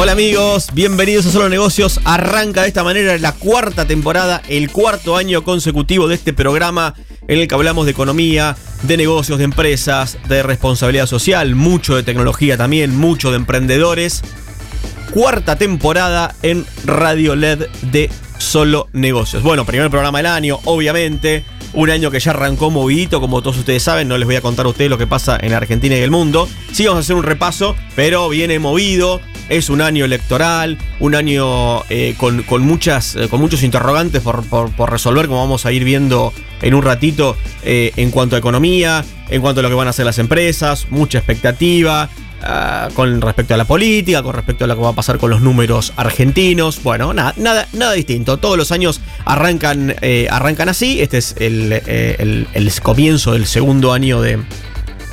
Hola amigos, bienvenidos a Solo Negocios. Arranca de esta manera la cuarta temporada, el cuarto año consecutivo de este programa en el que hablamos de economía, de negocios, de empresas, de responsabilidad social, mucho de tecnología también, mucho de emprendedores. Cuarta temporada en Radio LED de Solo Negocios. Bueno, primer programa del año, obviamente. Un año que ya arrancó movidito, como todos ustedes saben. No les voy a contar a ustedes lo que pasa en Argentina y el mundo. Sí, vamos a hacer un repaso, pero viene movido. Es un año electoral, un año eh, con, con, muchas, eh, con muchos interrogantes por, por, resolver, como vamos a ir viendo en un ratito, eh, en cuanto a economía, en cuanto a lo que van a hacer las empresas, mucha expectativa. Uh, con respecto a la política, con respecto a lo que va a pasar con los números argentinos. Bueno, nada, nada, nada distinto. Todos los años arrancan, eh, arrancan así. Este es el, eh, comienzo del segundo año de,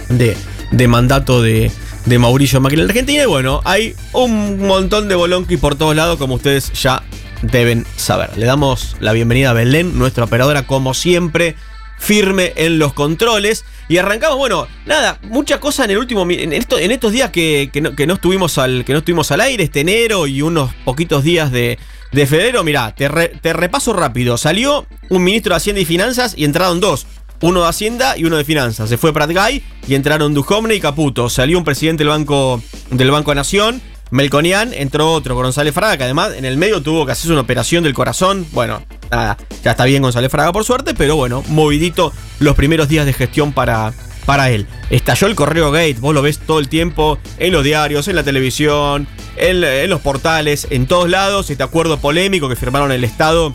de, mandato de, de Mauricio Macri en Argentina. Y bueno, hay un montón de bolonqui por todos lados, como ustedes ya deben saber. Le damos la bienvenida a Belén, nuestra operadora, como siempre firme en los controles. Y arrancamos, bueno, nada, mucha cosa en el último. En, esto, en estos días que, que, no, que, no estuvimos al, que no estuvimos al aire, este enero y unos poquitos días de, de febrero, mirá, te, te, repaso rápido. Salió un ministro de Hacienda y Finanzas y entraron dos. Uno de Hacienda y uno de Finanzas. Se fue Prat Guy y entraron Duhovne y Caputo. Salió un presidente del Banco, del Banco Nación. Melconian, entró otro, González Fraga, que además en el medio tuvo que hacerse una operación del corazón. Bueno, ya está bien González Fraga por suerte, pero bueno, movidito los primeros días de gestión para, para él. Estalló el correo Gate, vos lo ves todo el tiempo en los diarios, en la televisión, en, los portales, en todos lados. Este acuerdo polémico que firmaron el Estado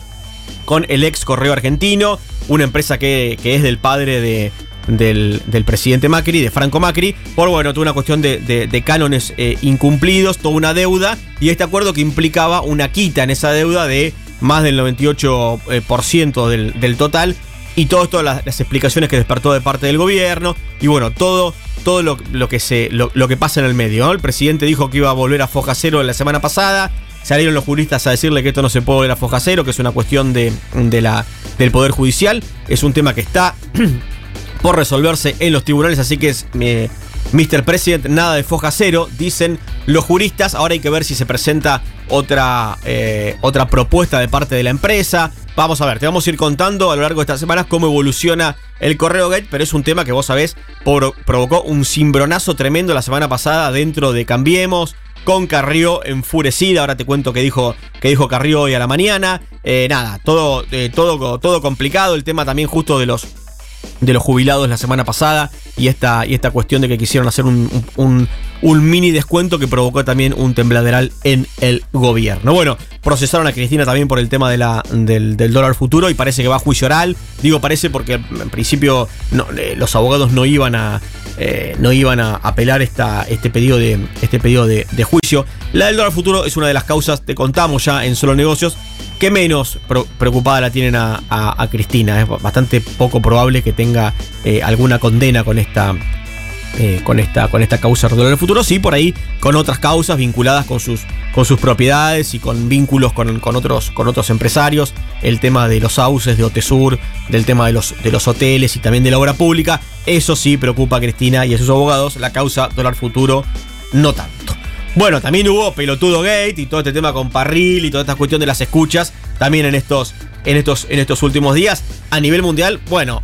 con el ex correo argentino, una empresa que, que es del padre de, del, del, presidente Macri, de Franco Macri, por bueno, tuvo una cuestión de, de, de cánones eh, incumplidos, toda una deuda, y este acuerdo que implicaba una quita en esa deuda de más del 98% del, del total, y todo esto, las, explicaciones que despertó de parte del gobierno, y bueno, todo, todo lo, que, se, lo, que pasa en el medio. El presidente dijo que iba a volver a foja cero la semana pasada, salieron los juristas a decirle que esto no se puede volver a foja cero, que es una cuestión de, de la, del Poder Judicial, es un tema que está por resolverse en los tribunales, así que es eh, Mr. President, nada de foja cero, dicen los juristas, ahora hay que ver si se presenta otra, eh, otra propuesta de parte de la empresa. Vamos a ver, te vamos a ir contando a lo largo de estas semanas cómo evoluciona el correo gate, pero es un tema que vos sabés por, provocó un cimbronazo tremendo la semana pasada dentro de Cambiemos, con Carrió enfurecida. Ahora te cuento qué dijo, qué dijo Carrió hoy a la mañana. Eh, nada, todo, eh, todo, todo complicado. El tema también justo de los de los jubilados la semana pasada y esta, y esta cuestión de que quisieron hacer un, un, mini descuento que provocó también un tembladeral en el gobierno. Bueno, procesaron a Cristina también por el tema de la, del, del, dólar futuro y parece que va a juicio oral. Digo parece porque en principio eh, los abogados no iban a, eh, no iban a apelar esta, este pedido, de, este pedido de, de juicio. La del dólar futuro es una de las causas, te contamos ya en solo negocios, que menos preocupada la tienen a, Cristina. Es bastante poco probable que tenga eh, alguna condena con esta, eh, con esta, con esta causa en el futuro. Sí, por ahí con otras causas vinculadas con sus, con sus propiedades y con vínculos con, con, otros, con otros empresarios. El tema de los sauces de Otesur, del tema de los, de los hoteles y también de la obra pública. Eso sí preocupa a Cristina y a sus abogados. La causa dólar futuro no tanto. Bueno, también hubo Pelotudo Gate y todo este tema con Parril y toda esta cuestión de las escuchas también en estos, en estos, en estos últimos días. A nivel mundial, bueno,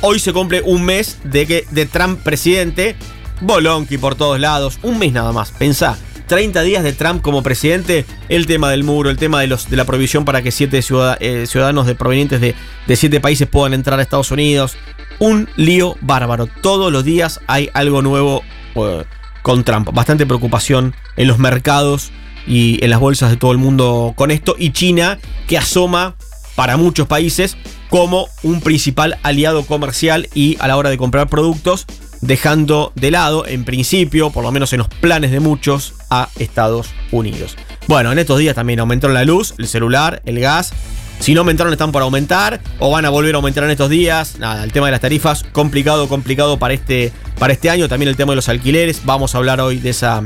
hoy se cumple un mes de que de Trump presidente, Bolonqui por todos lados, un mes nada más, pensá. 30 días de Trump como presidente, el tema del muro, el tema de, los, de la prohibición para que siete ciudadanos de provenientes de, de siete países puedan entrar a Estados Unidos. Un lío bárbaro. Todos los días hay algo nuevo con Trump. Bastante preocupación en los mercados y en las bolsas de todo el mundo con esto. Y China, que asoma para muchos países como un principal aliado comercial y a la hora de comprar productos, dejando de lado, en principio, por lo menos en los planes de muchos, a Estados Unidos. Bueno, en estos días también aumentaron la luz, el celular, el gas. Si no aumentaron, están por aumentar o van a volver a aumentar en estos días. Nada, el tema de las tarifas, complicado, complicado para este, para este año. También el tema de los alquileres. Vamos a hablar hoy de esa,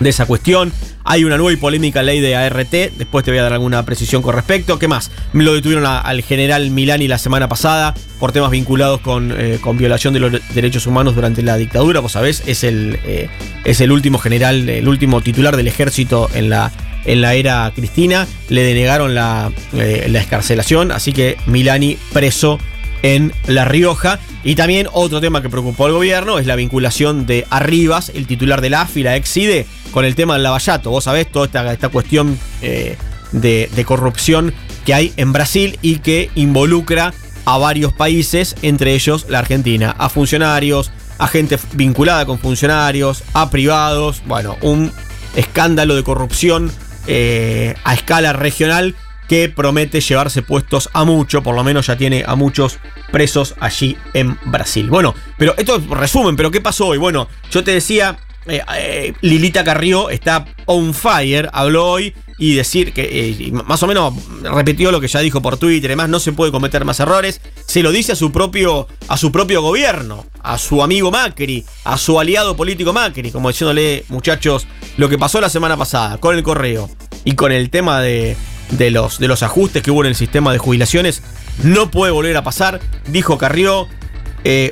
de esa cuestión. Hay una nueva y polémica ley de ART. Después te voy a dar alguna precisión con respecto. ¿Qué más? Me lo detuvieron al general Milani la semana pasada por temas vinculados con, eh, con violación de los derechos humanos durante la dictadura. Vos sabés, es el, eh, es el último general, el último titular del ejército en la, en la era Cristina. Le denegaron la, eh, la escarcelación. Así que Milani preso en La Rioja. Y también otro tema que preocupó al gobierno es la vinculación de Arribas, el titular de la AFI, la Exide, con el tema del lavallato. Vos sabés toda esta, esta cuestión eh, de, de corrupción que hay en Brasil y que involucra a varios países, entre ellos la Argentina, a funcionarios, a gente vinculada con funcionarios, a privados, bueno, un escándalo de corrupción eh, a escala regional que promete llevarse puestos a mucho, por lo menos ya tiene a muchos presos allí en Brasil. Bueno, pero esto es resumen, pero ¿qué pasó hoy? Bueno, yo te decía, eh, eh, Lilita Carrió está on fire, habló hoy y decir que eh, más o menos repitió lo que ya dijo por Twitter y demás, no se puede cometer más errores, se lo dice a su propio a su propio gobierno, a su amigo Macri, a su aliado político Macri, como diciéndole, muchachos, lo que pasó la semana pasada con el correo y con el tema de de los, de los ajustes que hubo en el sistema de jubilaciones. No puede volver a pasar, dijo Carrió.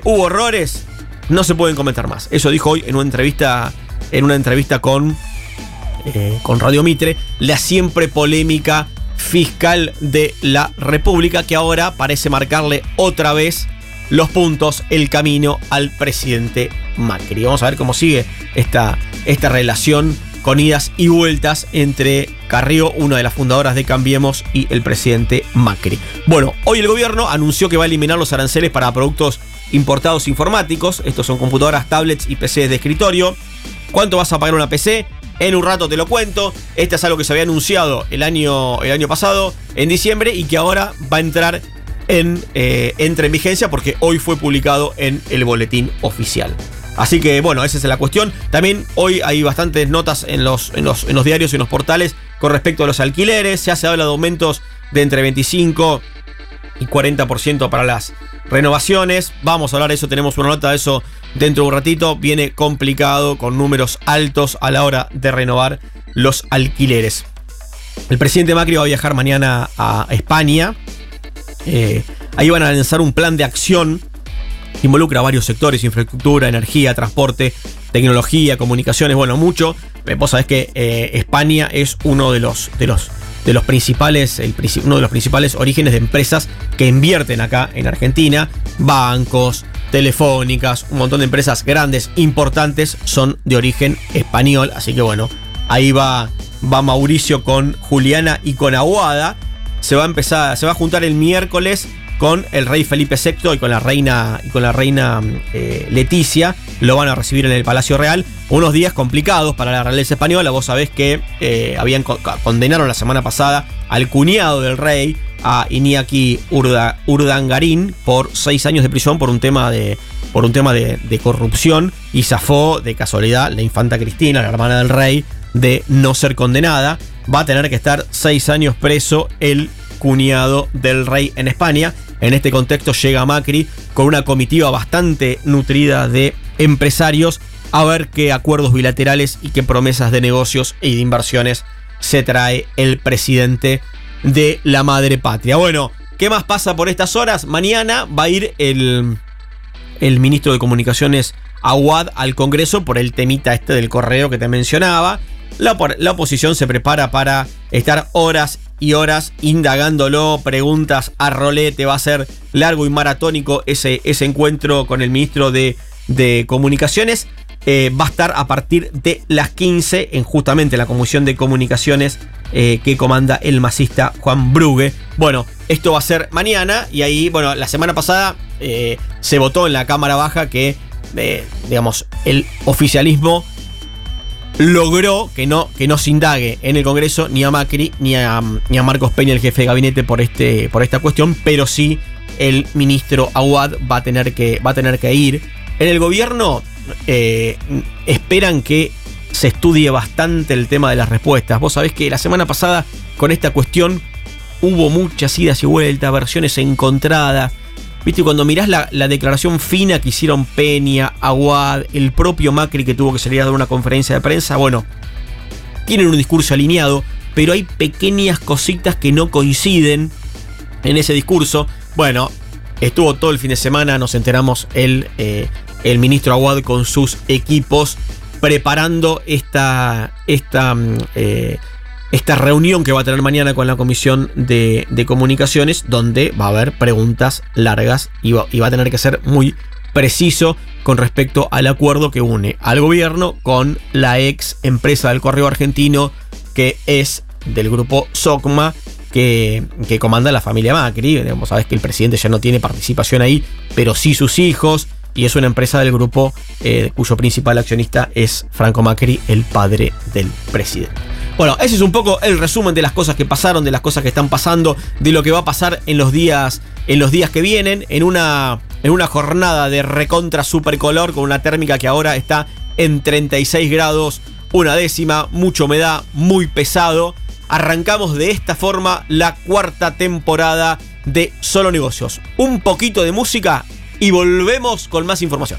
Hubo errores, no se pueden cometer más. Eso dijo hoy en una entrevista, en una entrevista con, eh, con Radio Mitre, la siempre polémica fiscal de la República, que ahora parece marcarle otra vez los puntos, el camino al presidente Macri. Vamos a ver cómo sigue esta, esta relación con idas y vueltas entre Carrió, una de las fundadoras de Cambiemos, y el presidente Macri. Bueno, hoy el gobierno anunció que va a eliminar los aranceles para productos importados informáticos. Estos son computadoras, tablets y PCs de escritorio. ¿Cuánto vas a pagar una PC? En un rato te lo cuento. Este es algo que se había anunciado el año, el año pasado, en diciembre, y que ahora va a entrar en, eh, en vigencia porque hoy fue publicado en el boletín oficial. Así que bueno, esa es la cuestión. También hoy hay bastantes notas en los, en los, en los diarios y en los portales con respecto a los alquileres. Ya se habla de aumentos de entre 25 y 40% para las renovaciones. Vamos a hablar de eso, tenemos una nota de eso dentro de un ratito. Viene complicado con números altos a la hora de renovar los alquileres. El presidente Macri va a viajar mañana a España. Eh, ahí van a lanzar un plan de acción involucra varios sectores, infraestructura, energía, transporte, tecnología, comunicaciones, bueno, mucho. Vos sabés que eh, España es uno de los, de los, de los principales, uno de los principales orígenes de empresas que invierten acá en Argentina. Bancos, telefónicas, un montón de empresas grandes, importantes, son de origen español. Así que bueno, ahí va, va Mauricio con Juliana y con Aguada. Se va a empezar, se va a juntar el miércoles con el rey Felipe VI y con la reina, y con la reina eh, Leticia. Lo van a recibir en el Palacio Real. Unos días complicados para la realeza española. Vos sabés que eh, habían condenaron la semana pasada al cuñado del rey, a Iñaki Urdangarín, por seis años de prisión por un tema de, por un tema de corrupción. Y zafó de casualidad la infanta Cristina, la hermana del rey, de no ser condenada. Va a tener que estar seis años preso el cuñado del rey en España. En este contexto llega Macri con una comitiva bastante nutrida de empresarios a ver qué acuerdos bilaterales y qué promesas de negocios y de inversiones se trae el presidente de la madre patria. Bueno, ¿qué más pasa por estas horas? Mañana va a ir el, el ministro de Comunicaciones Aguad al Congreso por el temita este del correo que te mencionaba. La, la, oposición se prepara para estar horas y horas indagándolo, preguntas a rolete, va a ser largo y maratónico ese, ese encuentro con el ministro de, de Comunicaciones. Eh, va a estar a partir de las 15 en justamente la Comisión de Comunicaciones eh, que comanda el masista Juan Brugue. Bueno, esto va a ser mañana y ahí, bueno, la semana pasada eh, se votó en la Cámara Baja que, digamos, el oficialismo logró que no, que no se indague en el Congreso ni a Macri ni a, ni a Marcos Peña, el jefe de gabinete, por, este, por esta cuestión, pero sí el ministro Aguad va a tener que, va a tener que ir. En el gobierno eh, esperan que se estudie bastante el tema de las respuestas. Vos sabés que la semana pasada, con esta cuestión, hubo muchas idas y vueltas, versiones encontradas. Viste, cuando mirás la, la, declaración fina que hicieron Peña, Aguad, el propio Macri que tuvo que salir a dar una conferencia de prensa, bueno, tienen un discurso alineado, pero hay pequeñas cositas que no coinciden en ese discurso. Bueno, estuvo todo el fin de semana, nos enteramos el, eh, el ministro Aguad con sus equipos preparando esta, esta mm, eh, esta reunión que va a tener mañana con la Comisión de, Comunicaciones, donde va a haber preguntas largas y va, a tener que ser muy preciso con respecto al acuerdo que une al gobierno con la ex empresa del correo argentino, que es del grupo SOCMA, que, comanda la familia Macri. Sabes que el presidente ya no tiene participación ahí, pero sí sus hijos. Y es una empresa del grupo eh, cuyo principal accionista es Franco Macri, el padre del presidente. Bueno, ese es un poco el resumen de las cosas que pasaron, de las cosas que están pasando, de lo que va a pasar en los días, en los días que vienen, en una, en una jornada de recontra supercolor con una térmica que ahora está en 36 grados, una décima, mucha humedad, muy pesado. Arrancamos de esta forma la cuarta temporada de Solo Negocios. Un poquito de música y volvemos con más información.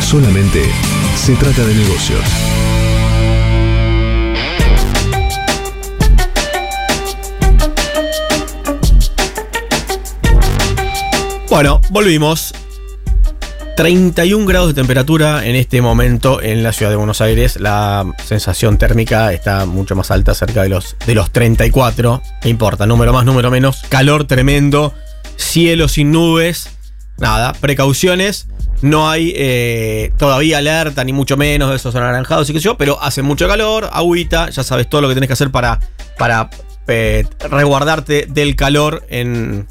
Solamente se trata de negocios. Bueno, volvimos. 31 grados de temperatura en este momento en la ciudad de Buenos Aires. La sensación térmica está mucho más alta, cerca de los, de los 34. No importa, número más, número menos. Calor tremendo, cielo sin nubes. Nada, precauciones. No hay eh, todavía alerta, ni mucho menos de esos anaranjados y qué sé yo, pero hace mucho calor, agüita, ya sabes todo lo que tenés que hacer para, para eh, resguardarte del calor en,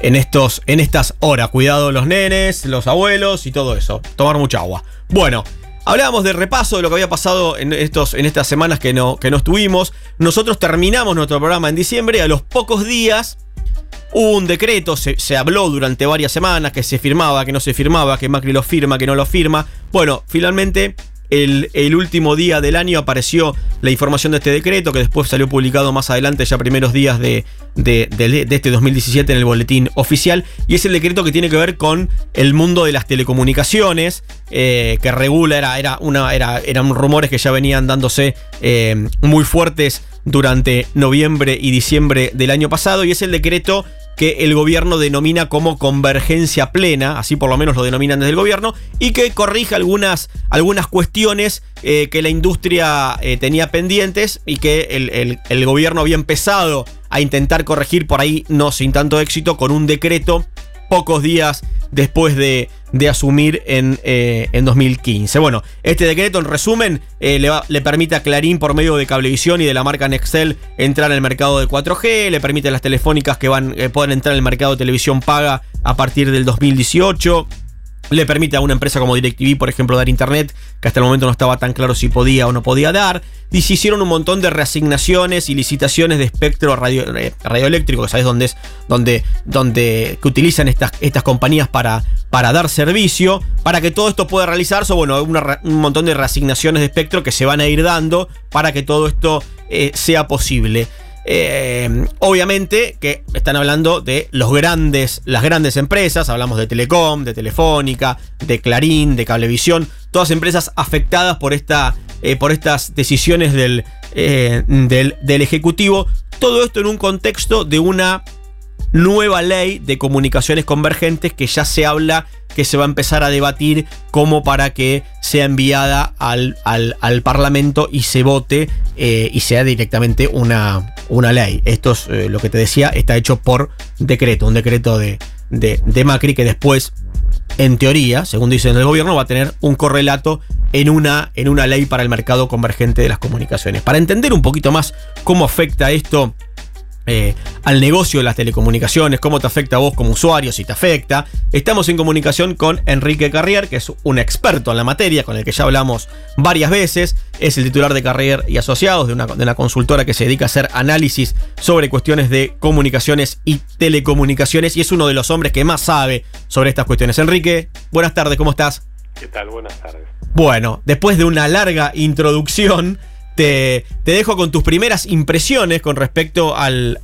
en, estos, en estas horas. Cuidado los nenes, los abuelos y todo eso. Tomar mucha agua. Bueno, hablábamos de repaso de lo que había pasado en, estos, en estas semanas que no, que no estuvimos. Nosotros terminamos nuestro programa en diciembre y a los pocos días hubo un decreto, se, se, habló durante varias semanas que se firmaba, que no se firmaba, que Macri lo firma, que no lo firma. Bueno, finalmente el, último día del año apareció la información de este decreto, que después salió publicado más adelante, ya primeros días de, de, este 2017 en el boletín oficial, y es el decreto que tiene que ver con el mundo de las telecomunicaciones, eh, que regula, era, era una, era, eran rumores que ya venían dándose eh, muy fuertes durante noviembre y diciembre del año pasado, y es el decreto que el gobierno denomina como convergencia plena, así por lo menos lo denominan desde el gobierno, y que corrige algunas, algunas cuestiones eh, que la industria eh, tenía pendientes y que el, el gobierno había empezado a intentar corregir por ahí, no sin tanto éxito, con un decreto pocos días después de, asumir en, eh, en, 2015. Bueno, este decreto en resumen eh, le, le, permite a Clarín por medio de Cablevisión y de la marca Nextel entrar al mercado de 4G, le permite a las telefónicas que van, eh, puedan entrar al mercado de televisión paga a partir del 2018 le permite a una empresa como DirecTV, por ejemplo, dar internet, que hasta el momento no estaba tan claro si podía o no podía dar. Y se hicieron un montón de reasignaciones y licitaciones de espectro radio, eh, radioeléctrico, que sabes dónde es, donde, donde que utilizan estas, estas compañías para, para dar servicio, para que todo esto pueda realizarse. Bueno, un montón de reasignaciones de espectro que se van a ir dando para que todo esto eh, sea posible. Eh, obviamente que están hablando de los grandes, las grandes empresas, hablamos de Telecom, de Telefónica, de Clarín, de Cablevisión, todas empresas afectadas por, esta, eh, por estas decisiones eh, del, del Ejecutivo. Todo esto en un contexto de una nueva ley de comunicaciones convergentes que ya se habla que se va a empezar a debatir como para que sea enviada al, al, Parlamento y se vote eh, y sea directamente una, una ley. Esto es eh, lo que te decía, está hecho por decreto, un decreto de, de, Macri que después, en teoría, según dicen el gobierno, va a tener un correlato en una, en una ley para el mercado convergente de las comunicaciones. Para entender un poquito más cómo afecta esto eh, al negocio de las telecomunicaciones, cómo te afecta a vos como usuario, si te afecta. Estamos en comunicación con Enrique Carrier, que es un experto en la materia, con el que ya hablamos varias veces. Es el titular de Carrier y Asociados, de una, de una consultora que se dedica a hacer análisis sobre cuestiones de comunicaciones y telecomunicaciones, y es uno de los hombres que más sabe sobre estas cuestiones. Enrique, buenas tardes, ¿cómo estás? ¿Qué tal? Buenas tardes. Bueno, después de una larga introducción, te, dejo con tus primeras impresiones con respecto al,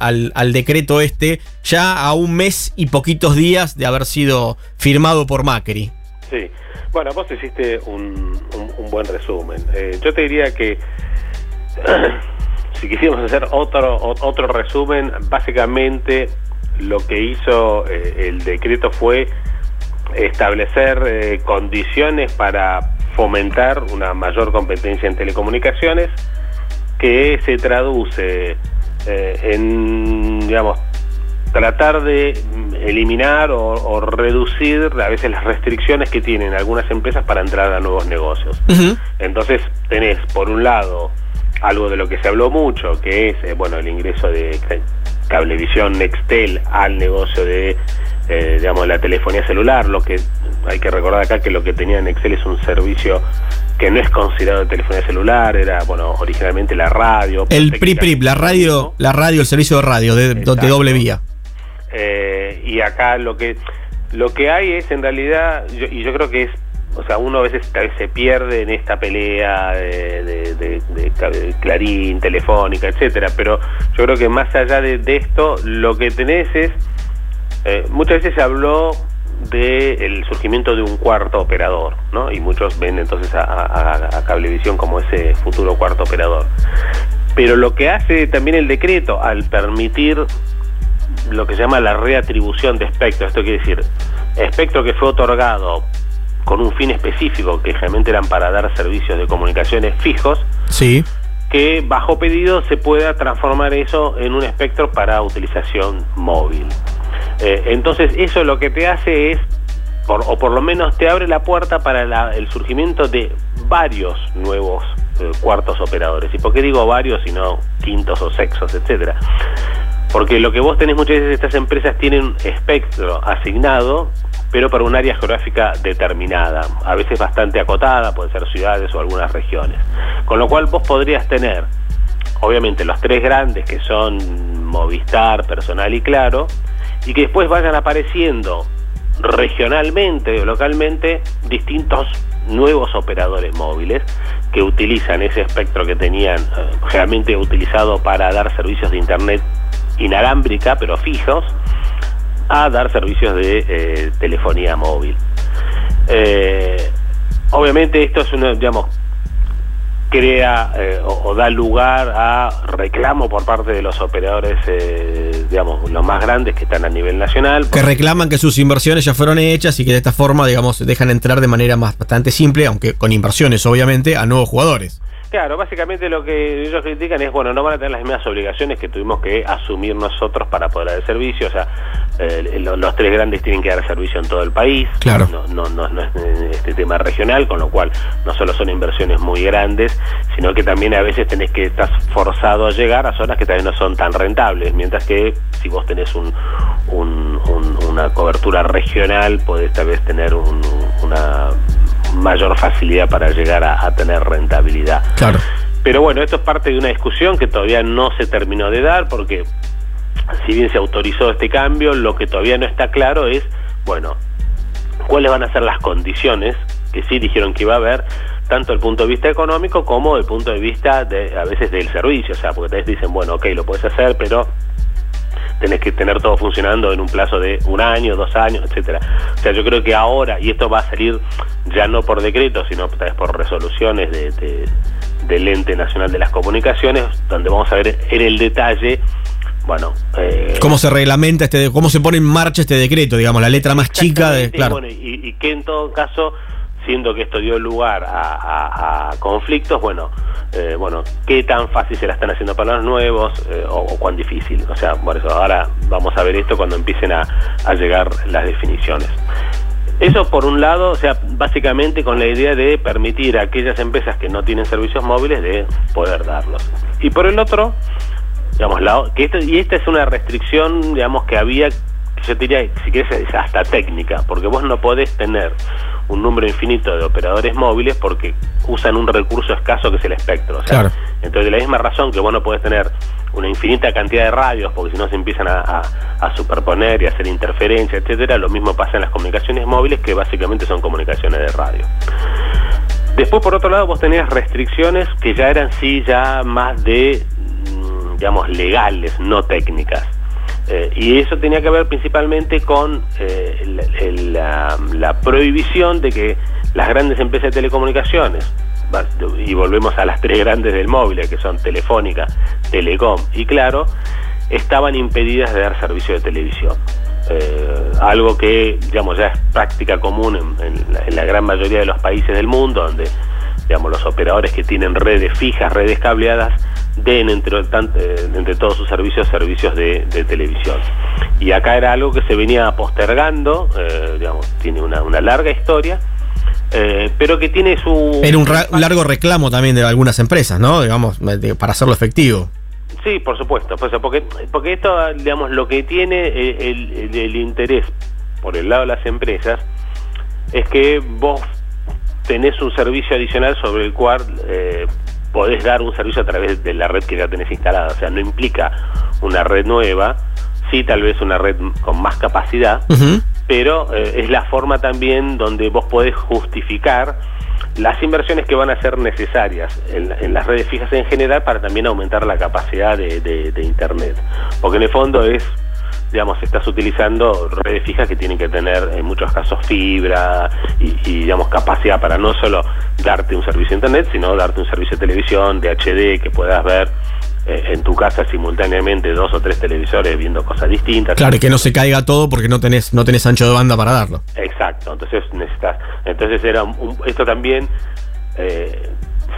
decreto este, ya a un mes y poquitos días de haber sido firmado por Macri. Sí, bueno, vos hiciste un, buen resumen. Eh, yo te diría que si quisiéramos hacer otro, otro resumen, básicamente lo que hizo eh, el decreto fue establecer eh, condiciones para fomentar una mayor competencia en telecomunicaciones que se traduce eh, en, digamos, tratar de eliminar o, reducir a veces las restricciones que tienen algunas empresas para entrar a nuevos negocios. Entonces tenés, por un lado, algo de lo que se habló mucho, que es, eh, bueno, el ingreso de Cablevisión Nextel al negocio de, eh, digamos, la telefonía celular, lo que hay que recordar acá que lo que tenía en Excel es un servicio que no es considerado telefonía celular, era bueno originalmente la radio. El PRIPRIP, la radio, la radio, el servicio de radio de, doble vía. Eh, y acá lo que lo que hay es en realidad, y yo creo que es, o sea, uno a veces se pierde en esta pelea de, de, Clarín, Telefónica, etcétera, pero yo creo que más allá de, esto, lo que tenés es, eh, muchas veces se habló del surgimiento de un cuarto operador, ¿no? Y muchos ven entonces a, Cablevisión como ese futuro cuarto operador. Pero lo que hace también el decreto al permitir lo que se llama la reatribución de espectro, esto quiere decir, espectro que fue otorgado con un fin específico, que generalmente eran para dar servicios de comunicaciones fijos, sí. que bajo pedido se pueda transformar eso en un espectro para utilización móvil. Eh, entonces eso lo que te hace es, o por lo menos te abre la puerta para el surgimiento de varios nuevos eh, cuartos operadores. ¿Y por qué digo varios y no quintos o sexos, etcétera? Porque lo que vos tenés muchas veces, estas empresas tienen espectro asignado, pero para un área geográfica determinada, a veces bastante acotada, pueden ser ciudades o algunas regiones. Con lo cual vos podrías tener, obviamente, los tres grandes que son Movistar, Personal y Claro, y que después vayan apareciendo regionalmente o localmente distintos nuevos operadores móviles que utilizan ese espectro que tenían eh, generalmente utilizado para dar servicios de internet inalámbrica pero fijos a dar servicios de eh, telefonía móvil. Eh, obviamente esto es una, digamos, crea eh, o, da lugar a reclamo por parte de los operadores, eh, digamos, los más grandes que están a nivel nacional. Que reclaman que sus inversiones ya fueron hechas y que de esta forma, digamos, dejan entrar de manera más bastante simple, aunque con inversiones, obviamente, a nuevos jugadores. Claro, básicamente lo que ellos critican es, bueno, no van a tener las mismas obligaciones que tuvimos que asumir nosotros para poder dar el servicio, o sea, eh, los, tres grandes tienen que dar servicio en todo el país, claro. no, no, no, es este tema regional, con lo cual no solo son inversiones muy grandes, sino que también a veces tenés que estar forzado a llegar a zonas que también no son tan rentables, mientras que si vos tenés un, una cobertura regional, podés tal vez tener una mayor facilidad para llegar a, tener rentabilidad. Claro. Pero bueno, esto es parte de una discusión que todavía no se terminó de dar porque si bien se autorizó este cambio, lo que todavía no está claro es, bueno, cuáles van a ser las condiciones que sí dijeron que iba a haber, tanto el punto de vista económico como el punto de vista de, a veces del servicio, o sea, porque te dicen, bueno, ok, lo puedes hacer, pero tenés que tener todo funcionando en un plazo de un año, dos años, etcétera. O sea, yo creo que ahora, y esto va a salir ya no por decreto, sino tal vez por resoluciones de, del ente nacional de las comunicaciones, donde vamos a ver en el detalle bueno eh, cómo se reglamenta este cómo se pone en marcha este decreto digamos la letra más chica de claro y, y, que en todo caso siendo que esto dio lugar a, conflictos, bueno, eh, bueno, qué tan fácil se la están haciendo para los nuevos eh, o, cuán difícil. O sea, por eso ahora vamos a ver esto cuando empiecen a, llegar las definiciones. Eso por un lado, o sea, básicamente con la idea de permitir a aquellas empresas que no tienen servicios móviles de poder darlos. Y por el otro, digamos, la, que esto, y esta es una restricción, digamos, que había, yo diría, si quieres, hasta técnica, porque vos no podés tener un número infinito de operadores móviles porque usan un recurso escaso que es el espectro. Entonces, de la misma razón que vos no podés tener una infinita cantidad de radios, porque si no se empiezan a, superponer y a hacer interferencia, etcétera, lo mismo pasa en las comunicaciones móviles, que básicamente son comunicaciones de radio. Después, por otro lado, vos tenías restricciones que ya eran sí ya más de, mm, digamos, legales, no técnicas. Eh, y eso tenía que ver principalmente con eh, la, prohibición de que las grandes empresas de telecomunicaciones, y volvemos a las tres grandes del móvil, que son Telefónica, Telecom y Claro, estaban impedidas de dar servicio de televisión. Eh, algo que digamos ya es práctica común en, la, gran mayoría de los países del mundo, donde digamos los operadores que tienen redes fijas, redes cableadas, den entre, eh, entre todos sus servicios servicios de, televisión. Y acá era algo que se venía postergando, eh, digamos, tiene una, larga historia, eh, pero que tiene su... Era un, largo reclamo también de algunas empresas, ¿no? Digamos, para hacerlo efectivo. Sí, por supuesto, pues, porque, porque esto, digamos, lo que tiene el, el, interés por el lado de las empresas es que vos tenés un servicio adicional sobre el cual eh, podés dar un servicio a través de la red que ya tenés instalada. O sea, no implica una red nueva, sí tal vez una red con más capacidad, pero eh, es la forma también donde vos podés justificar las inversiones que van a ser necesarias en, las redes fijas en general para también aumentar la capacidad de, Internet. Porque en el fondo es digamos, estás utilizando redes fijas que tienen que tener en muchos casos fibra y, y, digamos, capacidad para no solo darte un servicio de internet, sino darte un servicio de televisión, de HD, que puedas ver eh, en tu casa simultáneamente dos o tres televisores viendo cosas distintas. Claro, y que no se caiga todo porque no tenés, no tenés ancho de banda para darlo. Exacto, entonces necesitas, entonces era un, esto también eh,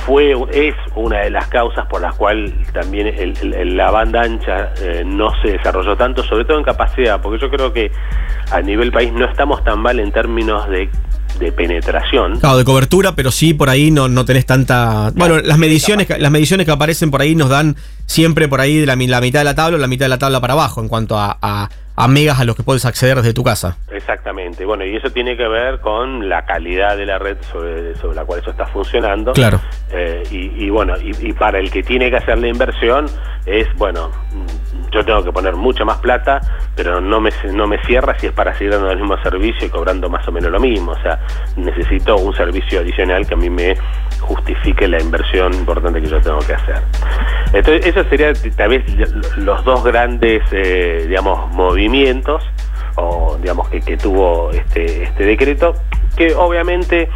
fue es una de las causas por las cuales también el, la banda ancha eh, no se desarrolló tanto, sobre todo en capacidad, porque yo creo que a nivel país no estamos tan mal en términos de de penetración. Claro, de cobertura, pero sí por ahí no, no tenés tanta. Bueno, las mediciones, las mediciones que aparecen por ahí nos dan siempre por ahí de la, la mitad de la tabla o la mitad de la tabla para abajo en cuanto a, a, megas a los que puedes acceder desde tu casa. Exactamente. Bueno, y eso tiene que ver con la calidad de la red sobre, sobre la cual eso está funcionando. Claro. Eh, y, y, bueno, y, y para el que tiene que hacer la inversión es, bueno, yo tengo que poner mucha más plata, pero no me, no me cierra si es para seguir dando el mismo servicio y cobrando más o menos lo mismo. O sea, necesito un servicio adicional que a mí me justifique la inversión importante que yo tengo que hacer. Entonces, eso sería tal vez los dos grandes, eh, digamos, movimientos o digamos que, que tuvo este, este decreto, que obviamente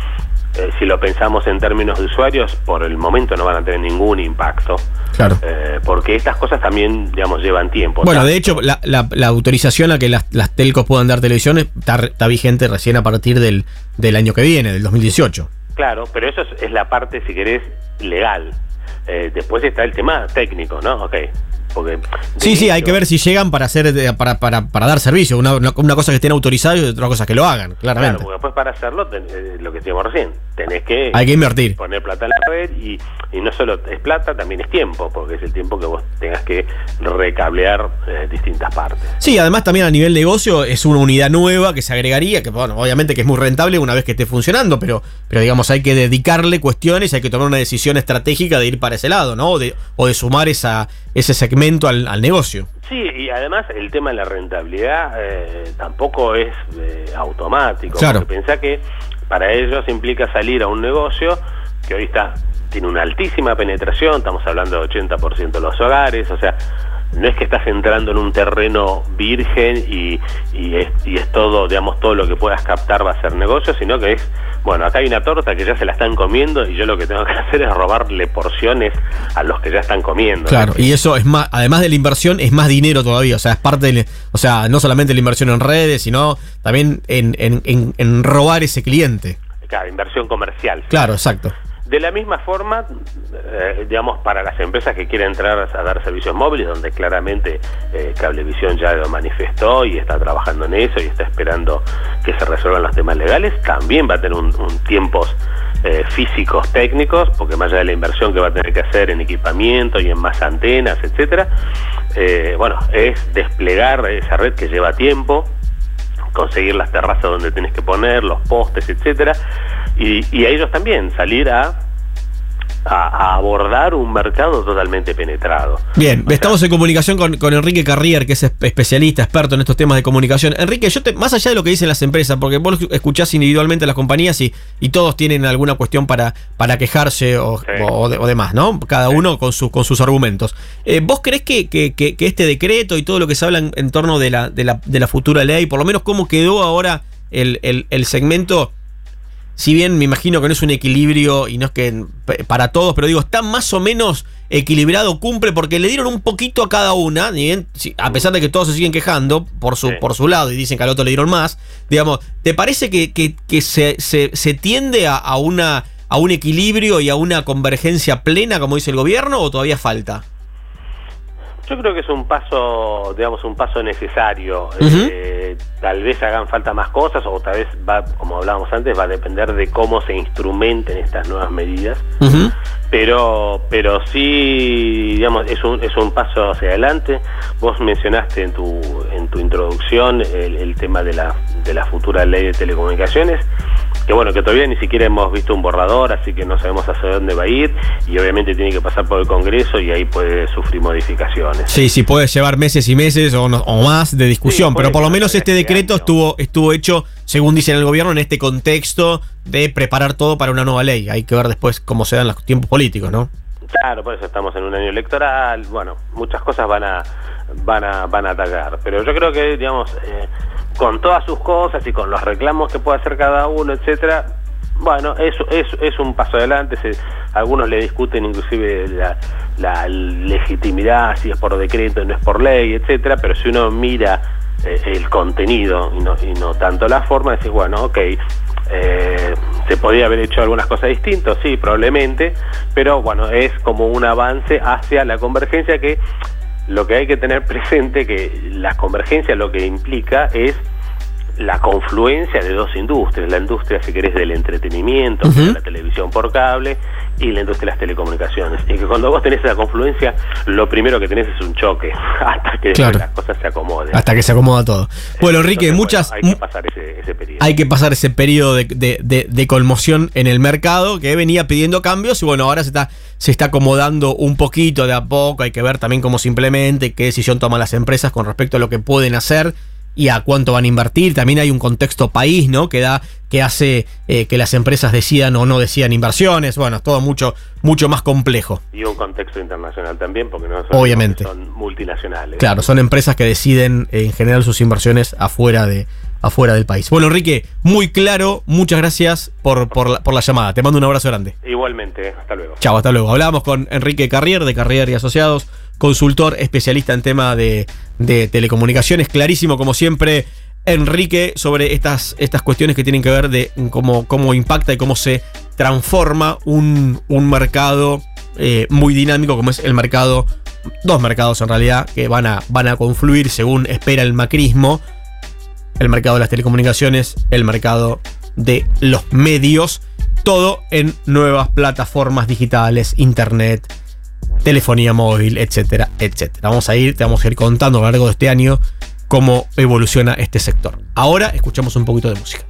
eh, si lo pensamos en términos de usuarios, por el momento no van a tener ningún impacto. Claro. Eh, porque estas cosas también, digamos, llevan tiempo. Bueno, de hecho, la, la, autorización a que las, las, telcos puedan dar televisiones está, vigente recién a partir del, del, año que viene, del 2018. Claro, pero eso es, la parte, si querés, legal. Eh, después está el tema técnico, ¿no? Ok, sí, sí, hay que ver si llegan para hacer para, para, para dar servicio. Una, una, cosa que estén autorizados y otra cosa que lo hagan, claramente. Claro, porque después para hacerlo, eh, lo que decíamos recién, tenés que, hay que invertir. poner plata en la red y, y, no solo es plata, también es tiempo, porque es el tiempo que vos tengas que recablear eh, distintas partes. Sí, además también a nivel negocio es una unidad nueva que se agregaría, que bueno, obviamente que es muy rentable una vez que esté funcionando, pero, pero digamos hay que dedicarle cuestiones, hay que tomar una decisión estratégica de ir para ese lado, ¿no? O de, o de sumar esa, ese segmento al, al negocio. Sí, y además el tema de la rentabilidad eh, tampoco es eh, automático. Claro. Porque pensá que para ellos implica salir a un negocio que hoy está tiene una altísima penetración, estamos hablando de 80% de los hogares, o sea, no es que estás entrando en un terreno virgen y, y, es, y es todo, digamos, todo lo que puedas captar va a ser negocio, sino que es bueno, acá hay una torta que ya se la están comiendo y yo lo que tengo que hacer es robarle porciones a los que ya están comiendo. Claro, y eso es más, además de la inversión, es más dinero todavía, o sea, es parte de, o sea, no solamente la inversión en redes, sino también en, en, en, robar ese cliente. Claro, inversión comercial. Claro, exacto. De la misma forma, eh, digamos, para las empresas que quieren entrar a dar servicios móviles, donde claramente eh, Cablevisión ya lo manifestó y está trabajando en eso y está esperando que se resuelvan los temas legales, también va a tener un, tiempos eh, físicos técnicos, porque más allá de la inversión que va a tener que hacer en equipamiento y en más antenas, etcétera, bueno, es desplegar esa red que lleva tiempo, conseguir las terrazas donde tienes que poner, los postes, etcétera, y, y a ellos también salir a a, abordar un mercado totalmente penetrado. Bien, estamos en comunicación con, con, Enrique Carrier, que es especialista, experto en estos temas de comunicación. Enrique, yo te, más allá de lo que dicen las empresas, porque vos escuchás individualmente a las compañías y, y todos tienen alguna cuestión para, para quejarse o, o, demás, ¿no? Cada uno con, sus con sus argumentos. Eh, ¿Vos crees que, que, que, este decreto y todo lo que se habla en, torno de la, de, la, de la futura ley, por lo menos cómo quedó ahora el, el, el segmento si bien me imagino que no es un equilibrio y no es que para todos, pero digo, está más o menos equilibrado, cumple, porque le dieron un poquito a cada una, a pesar de que todos se siguen quejando por su, por su lado y dicen que al otro le dieron más, digamos, ¿te parece que, que, se, se, tiende a, a, una, a un equilibrio y a una convergencia plena, como dice el gobierno, o todavía falta? Yo creo que es un paso, digamos, un paso necesario. eh, tal vez hagan falta más cosas o tal vez va, como hablábamos antes, va a depender de cómo se instrumenten estas nuevas medidas. Pero, pero sí, digamos, es un, es un paso hacia adelante. Vos mencionaste en tu, en tu introducción el, el tema de la, de la futura ley de telecomunicaciones que bueno, que todavía ni siquiera hemos visto un borrador, así que no sabemos hacia dónde va a ir y obviamente tiene que pasar por el Congreso y ahí puede sufrir modificaciones. Sí, sí, puede llevar meses y meses o, o más de discusión, pero por lo menos este decreto estuvo, estuvo hecho, según dicen el gobierno, en este contexto de preparar todo para una nueva ley. Hay que ver después cómo se dan los tiempos políticos, ¿no? Claro, por eso estamos en un año electoral, bueno, muchas cosas van a van a van a atacar, pero yo creo que digamos eh, con todas sus cosas y con los reclamos que puede hacer cada uno, etcétera, bueno, es, es un paso adelante, se, algunos le discuten inclusive la, la legitimidad, si es por decreto, no es por ley, etcétera, pero si uno mira eh, el contenido y no, y no tanto la forma, decís, bueno, ok, eh, se podría haber hecho algunas cosas distintas, sí, probablemente, pero bueno, es como un avance hacia la convergencia que lo que hay que tener presente que la convergencia lo que implica es la confluencia de dos industrias, la industria, si querés, del entretenimiento, la televisión por cable, y la industria de las telecomunicaciones. Y que cuando vos tenés esa confluencia, lo primero que tenés es un choque, hasta que las cosas se acomoden. Hasta que se acomoda todo. Bueno, Enrique, muchas... hay que pasar ese, periodo. Hay que pasar ese periodo de, conmoción en el mercado, que venía pidiendo cambios, y bueno, ahora se está, se está acomodando un poquito de a poco, hay que ver también cómo simplemente, qué decisión toman las empresas con respecto a lo que pueden hacer y a cuánto van a invertir. También hay un contexto país, ¿no? Que da, que hace eh, que las empresas decidan o no decidan inversiones. Bueno, es todo mucho, mucho más complejo. Y un contexto internacional también, porque no son, Obviamente. son multinacionales. Claro, son empresas que deciden eh, en general sus inversiones afuera de afuera del país. Bueno, Enrique, muy claro, muchas gracias por, por, la, por la llamada. Te mando un abrazo grande. Igualmente, hasta luego. Chao, hasta luego. Hablábamos con Enrique Carrier de Carrier y Asociados consultor especialista en tema de, telecomunicaciones. Clarísimo, como siempre, Enrique, sobre estas, estas cuestiones que tienen que ver de cómo, cómo impacta y cómo se transforma un, mercado eh, muy dinámico como es el mercado, dos mercados en realidad, que van a, van a confluir según espera el macrismo. El mercado de las telecomunicaciones, el mercado de los medios, todo en nuevas plataformas digitales, internet, telefonía móvil, etcétera, etcétera. Vamos a ir, te vamos a ir contando a lo largo de este año cómo evoluciona este sector. Ahora escuchamos un poquito de música.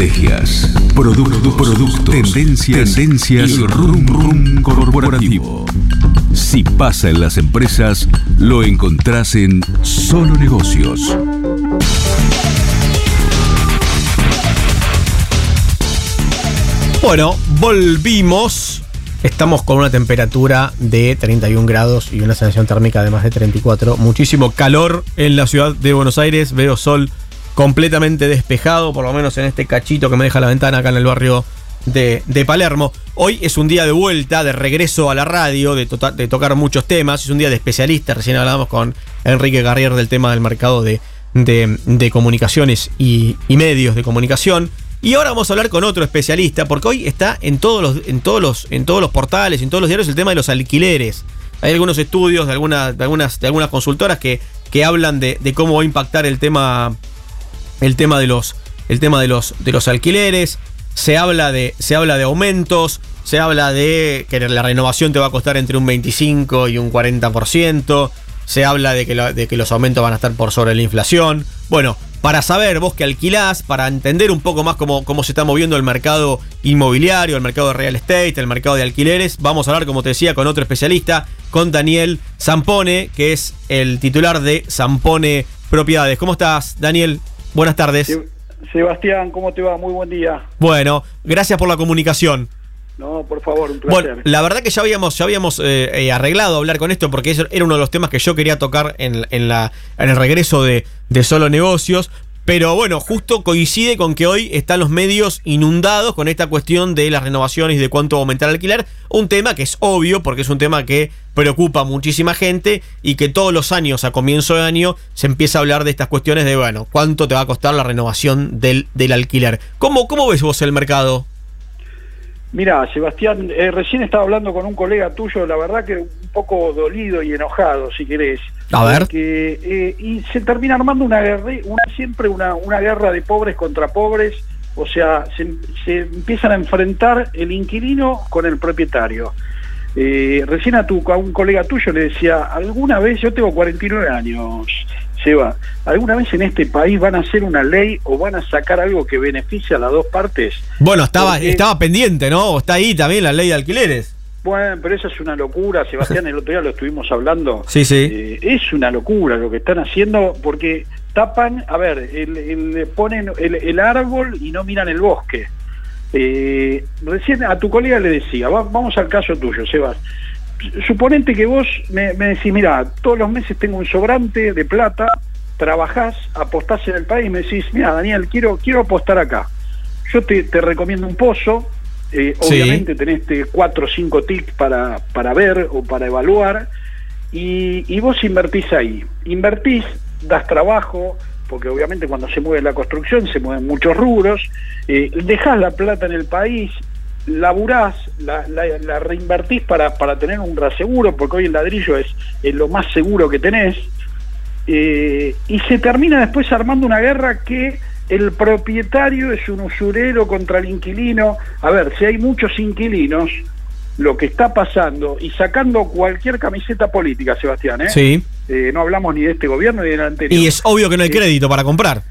Estrategias, productos, productos, tendencias, tendencias y rum rum corporativo. Si pasa en las empresas, lo encontrás en Solo Negocios. Bueno, volvimos. Estamos con una temperatura de 31 grados y una sensación térmica de más de 34. Muchísimo calor en la ciudad de Buenos Aires. Veo sol completamente despejado, por lo menos en este cachito que me deja la ventana acá en el barrio de, de Palermo. Hoy es un día de vuelta, de regreso a la radio, de, tota- de tocar muchos temas. Es un día de especialistas. Recién hablábamos con Enrique Garrier del tema del mercado de, de- comunicaciones y, medios de comunicación. Y ahora vamos a hablar con otro especialista, porque hoy está en todos los, en todos los, en todos los portales, en todos los diarios, el tema de los alquileres. Hay algunos estudios de, alguna- algunas, de algunas consultoras que, que hablan de cómo va a impactar el tema el tema de los el tema de los de los alquileres se habla de se habla de aumentos se habla de que la renovación te va a costar entre un 25 y un 40% se habla de que, de que los aumentos van a estar por sobre la inflación bueno para saber vos que alquilás para entender un poco más cómo, cómo se está moviendo el mercado inmobiliario el mercado de real estate el mercado de alquileres vamos a hablar como te decía con otro especialista con Daniel Zampone que es el titular de Zampone Propiedades ¿cómo estás Daniel? Buenas tardes. Se- Sebastián, ¿cómo te va? Muy buen día. Bueno, gracias por la comunicación. No, por favor, un placer. Bueno, la verdad que ya habíamos, ya habíamos eh, eh, arreglado hablar con esto porque eso era uno de los temas que yo quería tocar en, en la, en el regreso de, de Solo Negocios. Pero bueno, justo coincide con que hoy están los medios inundados con esta cuestión de las renovaciones y de cuánto va a aumentar el alquiler. Un tema que es obvio porque es un tema que preocupa a muchísima gente y que todos los años, a comienzo de año, se empieza a hablar de estas cuestiones de, bueno, cuánto te va a costar la renovación del, del alquiler. ¿Cómo, ¿Cómo ves vos el mercado? Mira, Sebastián, eh, recién estaba hablando con un colega tuyo, la verdad que un poco dolido y enojado, si querés. A ver. Porque, eh, y se termina armando una guerra, una, siempre una, una guerra de pobres contra pobres, o sea, se, se empiezan a enfrentar el inquilino con el propietario. Eh, recién a, tu, a un colega tuyo le decía, alguna vez, yo tengo 49 años, Seba, ¿alguna vez en este país van a hacer una ley o van a sacar algo que beneficie a las dos partes? Bueno, estaba, Porque- estaba pendiente, ¿no? Está ahí también la ley de alquileres. Bueno, pero eso es una locura, Sebastián, el otro día lo estuvimos hablando. Sí, sí. Eh, es una locura lo que están haciendo porque tapan, a ver, el, el- ponen el, el árbol y no miran el bosque. Eh, recién a tu colega le decía, va- vamos al caso tuyo, Sebas. Suponete que vos me, me decís, mira, todos los meses tengo un sobrante de plata, trabajás, apostás en el país me decís, mira, Daniel, quiero, quiero apostar acá. Yo te, te recomiendo un pozo, eh, Sí. obviamente tenés este, cuatro o cinco tics para, para ver o para evaluar, y, y vos invertís ahí. Invertís, das trabajo, porque obviamente cuando se mueve la construcción se mueven muchos rubros, eh, dejás la plata en el país, laburás, la, la, la reinvertís para, para tener un reaseguro, porque hoy el ladrillo es, es lo más seguro que tenés, eh, y se termina después armando una guerra que el propietario es un usurero contra el inquilino. A ver, si hay muchos inquilinos, lo que está pasando, y sacando cualquier camiseta política, Sebastián, ¿eh? Sí. Eh, no hablamos ni de este gobierno ni del anterior. Y es obvio que no hay Eh, crédito para comprar.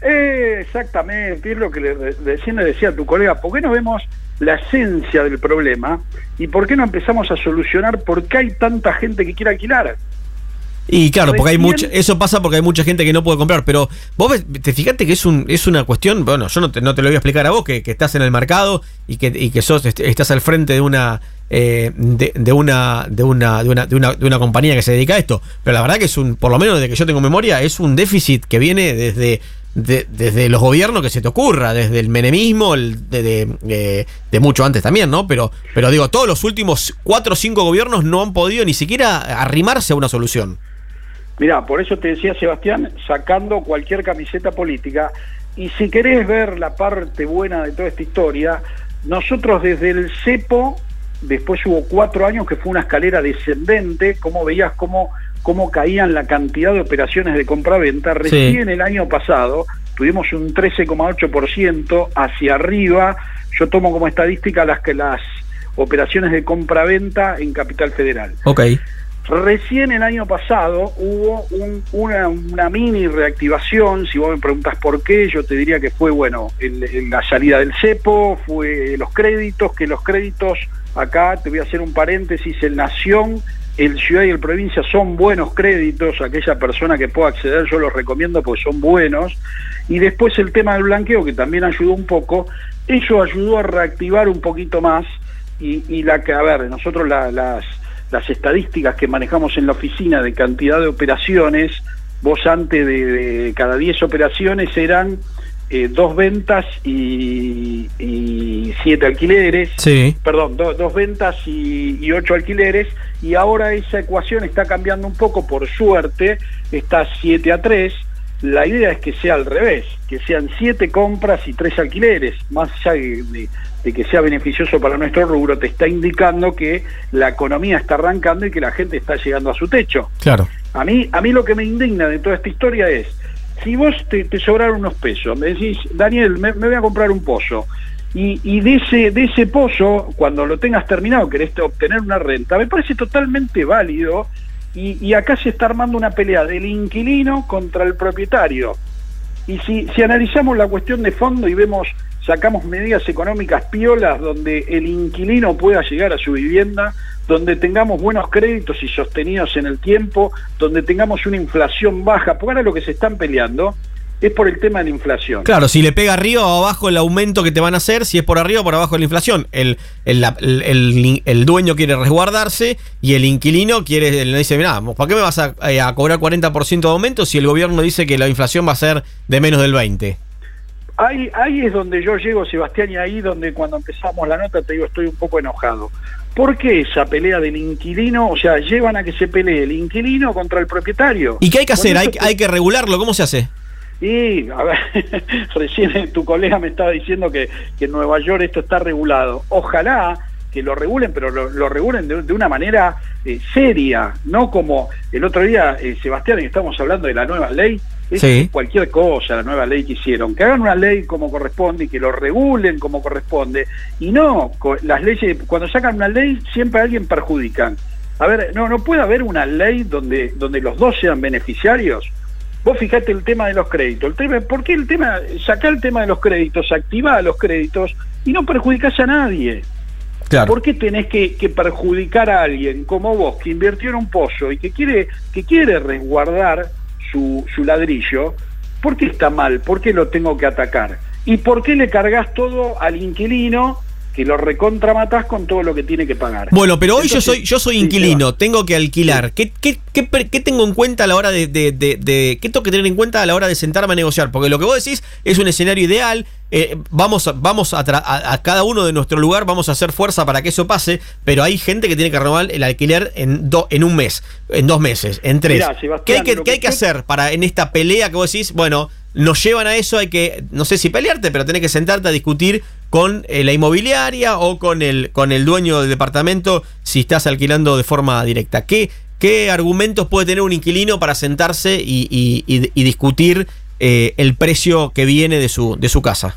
eh, exactamente, es lo que le, recién le decía a tu colega, ¿por qué no vemos la esencia del problema y por qué no empezamos a solucionar por qué hay tanta gente que quiere alquilar? Y claro, porque hay mucha, eso pasa porque hay mucha gente que no puede comprar. Pero vos ves- te fijaste que es un es una cuestión, bueno, yo no te, no te lo voy a explicar a vos, que, que estás en el mercado y que, y que sos, est- estás al frente de una eh, de, de una de una, de una de una de una compañía que se dedica a esto. Pero la verdad que es un, por lo menos desde que yo tengo memoria, es un déficit que viene desde de- desde los gobiernos que se te ocurra, desde el menemismo, el, de, de, mucho antes también, ¿no? Pero, pero digo, todos los últimos cuatro o cinco gobiernos no han podido ni siquiera arrimarse a una solución. Mirá, por eso te decía Sebastián, sacando cualquier camiseta política, y si querés ver la parte buena de toda esta historia, nosotros desde el CEPO, después hubo cuatro años que fue una escalera descendente, como veías cómo, cómo caían la cantidad de operaciones de compra-venta, recién el año pasado tuvimos un 13,8% hacia arriba, yo tomo como estadística las que las operaciones de compra-venta en Capital Federal. Ok. Recién el año pasado hubo una, una, mini reactivación, si vos me preguntas por qué, yo te diría que fue, bueno, la salida del cepo, fue los créditos, que los créditos, acá te voy a hacer un paréntesis, el Nación, el Ciudad y el Provincia son buenos créditos, aquella persona que pueda acceder yo los recomiendo porque son buenos, y después el tema del blanqueo, que también ayudó un poco, eso ayudó a reactivar un poquito más, y, y la que, a ver, nosotros las estadísticas que manejamos en la oficina de cantidad de operaciones, vos antes de, cada 10 operaciones eran eh, dos ventas y, y, siete alquileres, sí. perdón, dos ventas y, y, ocho alquileres, y ahora esa ecuación está cambiando un poco, por suerte, está 7 a 3, la idea es que sea al revés, que sean siete compras y tres alquileres, más allá de, de que sea beneficioso para nuestro rubro, te está indicando que la economía está arrancando y que la gente está llegando a su techo. Claro. A mí, a mí lo que me indigna de toda esta historia es, si vos te, sobraron unos pesos, me decís, Daniel, me, voy a comprar un pozo, y, de, ese, de pozo, cuando lo tengas terminado, querés obtener una renta, me parece totalmente válido, y, y acá se está armando una pelea del inquilino contra el propietario. Y si, si analizamos la cuestión de fondo y vemos sacamos medidas económicas piolas donde el inquilino pueda llegar a su vivienda, donde tengamos buenos créditos y sostenidos en el tiempo, donde tengamos una inflación baja, porque ahora lo que se están peleando es por el tema de la inflación. Claro, si le pega arriba o abajo el aumento que te van a hacer, si es por arriba o por abajo la inflación. El, el, dueño quiere resguardarse y el inquilino quiere, le dice, mira, ¿para qué me vas a, eh, a cobrar 40% de aumento si el gobierno dice que la inflación va a ser de menos del 20%? Ahí, ahí es donde yo llego, Sebastián, y ahí donde cuando empezamos la nota te digo estoy un poco enojado. ¿Por qué esa pelea del inquilino? O sea, llevan a que se pelee el inquilino contra el propietario. ¿Y qué hay que hacer? ¿Hay, ¿Hay que regularlo? ¿Cómo se hace? Y, a ver, recién tu colega me estaba diciendo que, que en Nueva York esto está regulado. Ojalá que lo regulen, pero lo, regulen de, una manera eh, seria, no como el otro día, eh, Sebastián, y estamos hablando de la nueva ley, es cualquier cosa la nueva ley que hicieron. Que hagan una ley como corresponde y que lo regulen como corresponde. Y no, las leyes, cuando sacan una ley, siempre a alguien perjudican. A ver, no, no puede haber una ley donde, donde los dos sean beneficiarios. Vos fijate el tema de los créditos. El tema, ¿Por qué el tema, sacar el tema de los créditos, activar los créditos y no perjudicás a nadie? Claro. ¿Por qué tenés que, que, perjudicar a alguien como vos que invirtió en un pozo y que quiere, que quiere resguardar su, su ladrillo, ¿por qué está mal? ¿Por qué lo tengo que atacar? ¿Y por qué le cargas todo al inquilino que lo recontramatás con todo lo que tiene que pagar. Bueno, pero hoy yo soy yo soy inquilino, tengo que alquilar. ¿Qué, qué, qué, tengo en cuenta a la hora de, de, de, qué tengo que tener en cuenta a la hora de sentarme a negociar? Porque lo que vos decís es un escenario ideal. Eh, vamos vamos a, a, cada uno de nuestro lugar, vamos a hacer fuerza para que eso pase, pero hay gente que tiene que renovar el alquiler en, do, en un mes, en dos meses, en tres. ¿Qué hay que, ¿qué hay que hacer para en esta pelea que vos decís, bueno, nos llevan a eso, hay que, no sé si pelearte, pero tenés que sentarte a discutir con eh, la inmobiliaria o con el, con el dueño del departamento si estás alquilando de forma directa. ¿Qué, qué argumentos puede tener un inquilino para sentarse y, discutir eh, el precio que viene de su, de su casa?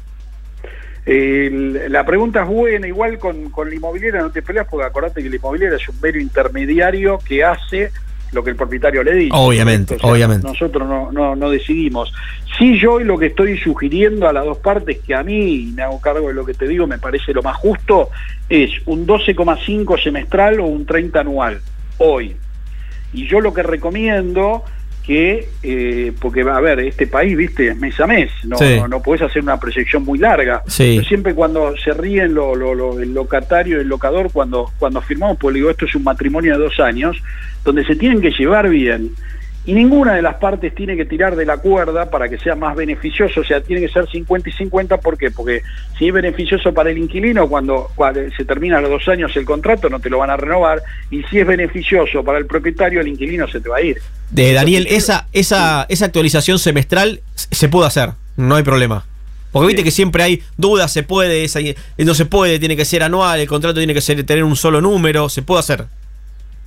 la pregunta es buena, igual con, con la inmobiliaria no te peleas porque acordate que la inmobiliaria es un mero intermediario que hace lo que el propietario le dice. Obviamente, obviamente. Nosotros no, no, no decidimos. Si yo lo que estoy sugiriendo a las dos partes, que a mí, me hago cargo de lo que te digo, me parece lo más justo, es un 12,5 semestral o un 30 anual, hoy. Y yo lo que recomiendo que, eh, porque a ver, este país, viste, es mes a mes, no, no, podés hacer una proyección muy larga. siempre cuando se ríen lo, lo, el locatario el locador, cuando, cuando firmamos, pues digo, esto es un matrimonio de dos años, donde se tienen que llevar bien y ninguna de las partes tiene que tirar de la cuerda para que sea más beneficioso, o sea, tiene que ser 50 y 50, ¿por qué? Porque si es beneficioso para el inquilino, cuando, se termina los dos años el contrato no te lo van a renovar, y si es beneficioso para el propietario, el inquilino se te va a ir. De Daniel, esa, esa, esa actualización semestral se puede hacer, no hay problema. Porque viste que siempre hay dudas, se puede, no se puede, tiene que ser anual, el contrato tiene que ser, tener un solo número, se puede hacer.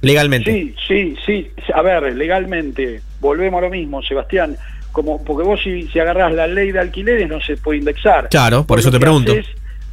Legalmente. Sí, sí, sí. A ver, legalmente, volvemos a lo mismo, Sebastián. Como, porque vos si, si agarrás la ley de alquileres no se puede indexar. Claro, por eso te pregunto.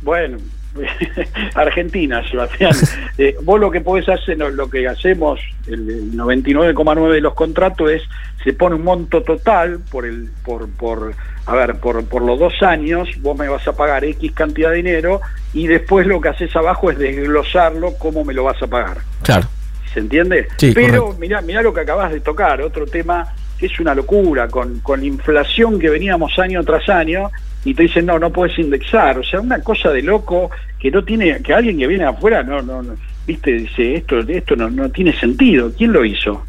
bueno, Argentina, Sebastián. Eh, vos lo que podés hacer, lo que hacemos, el 99,9 de los contratos es, se pone un monto total por el, por, por, a ver, por, por los dos años, vos me vas a pagar X cantidad de dinero y después lo que haces abajo es desglosarlo cómo me lo vas a pagar. Claro. ¿Se entiende? Pero mirá, mirá lo que acabas de tocar, otro tema que es una locura, con, con la inflación que veníamos año tras año, y te dicen, no, no puedes indexar. O sea, una cosa de loco que no tiene, que alguien que viene afuera, no, no, viste, dice, esto, esto no, no tiene sentido. ¿Quién lo hizo?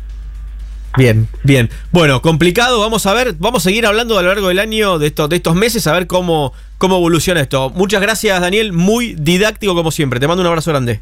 Bien, bien. Bueno, complicado. Vamos a ver, vamos a seguir hablando a lo largo del año de estos, de estos meses, a ver cómo, cómo evoluciona esto. Muchas gracias, Daniel. Muy didáctico como siempre. Te mando un abrazo grande.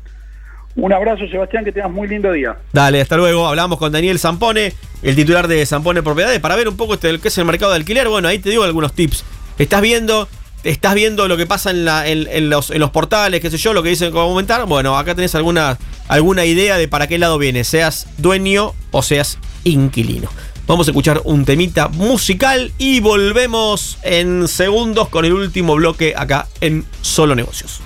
Un abrazo, Sebastián, que tengas muy lindo día. Dale, hasta luego. Hablamos con Daniel Zampone, el titular de Zampone Propiedades, para ver un poco este, qué es el mercado de alquiler. Bueno, ahí te digo algunos tips. Estás viendo, estás viendo lo que pasa en, los portales, qué sé yo, lo que dicen cómo aumentar. Bueno, acá tenés alguna, alguna idea de para qué lado viene, seas dueño o seas inquilino. Vamos a escuchar un temita musical y volvemos en segundos con el último bloque acá en Solo Negocios.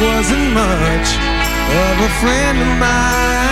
Wasn't much of a friend of mine.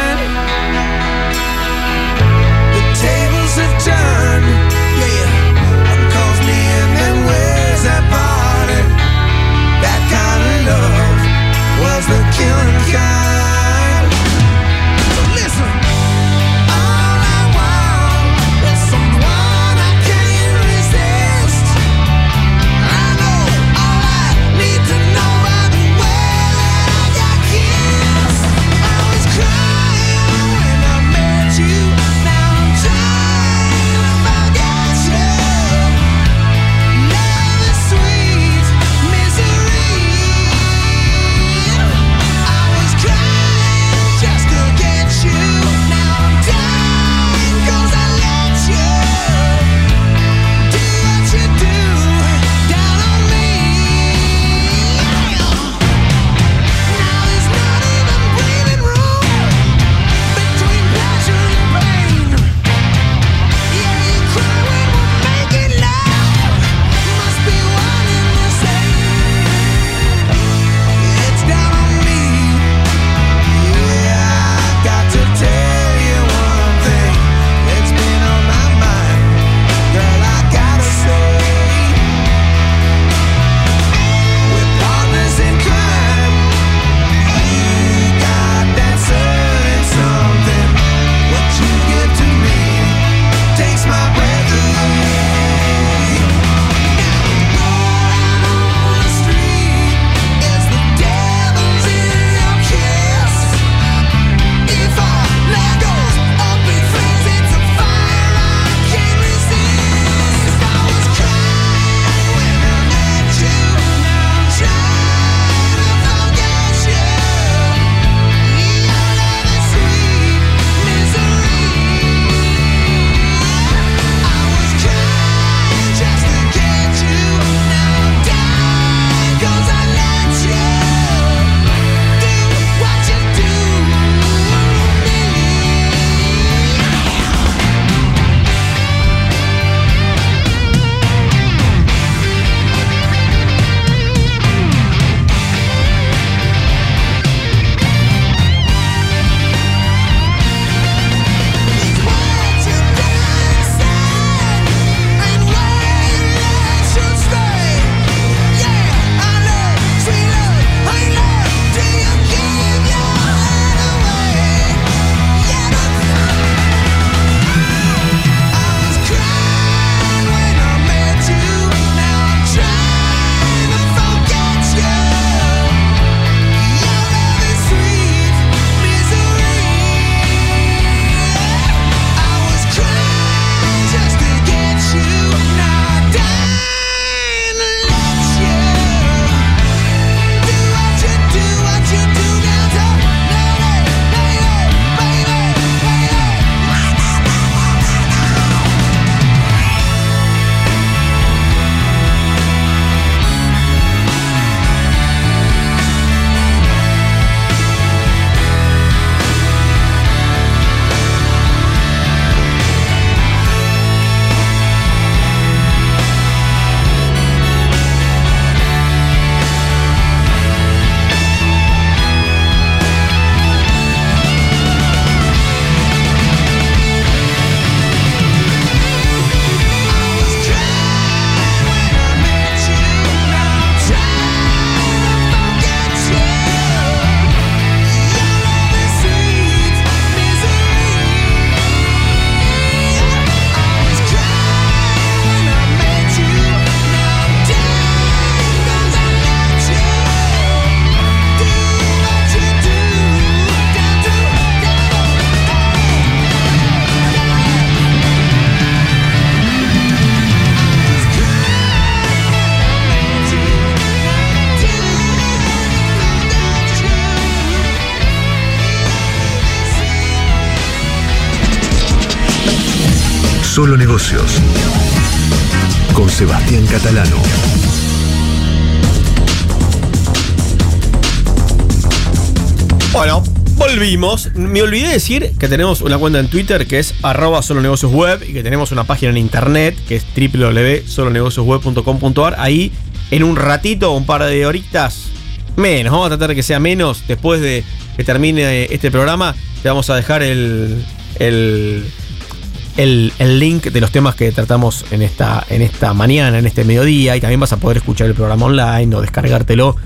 Sebastián Catalano. Bueno, volvimos. Me olvidé decir que tenemos una cuenta en Twitter que es arroba solonegocios web y que tenemos una página en internet que es www.solonegociosweb.com.ar. Ahí, en un ratito, un par de horitas, menos, vamos a tratar de que sea menos, después de que termine este programa, te vamos a dejar el, el, el, el link de los temas que tratamos en esta, en esta mañana, en este mediodía, y también vas a poder escuchar el programa online o descargártelo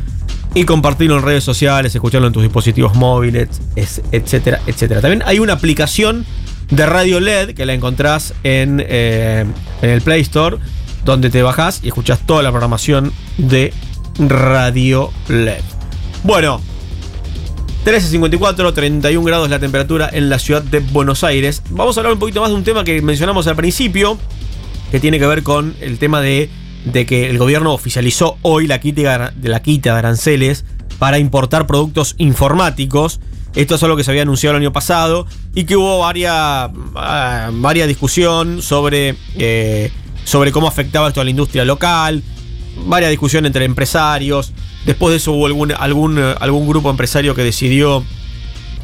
y compartirlo en redes sociales, escucharlo en tus dispositivos móviles, es- etcétera, etcétera. También hay una aplicación de Radio LED que la encontrás en, eh, en el Play Store, donde te bajás y escuchás toda la programación de Radio LED. Bueno, 13.54, 31 grados la temperatura en la ciudad de Buenos Aires. Vamos a hablar un poquito más de un tema que mencionamos al principio, que tiene que ver con el tema de, de que el gobierno oficializó hoy la quita de, la quita de aranceles para importar productos informáticos. Esto es algo que se había anunciado el año pasado y que hubo varias, ah, varias discusión sobre, eh, sobre cómo afectaba esto a la industria local, varias discusiones entre empresarios. Después de eso hubo algún, algún, eh, algún grupo empresario que decidió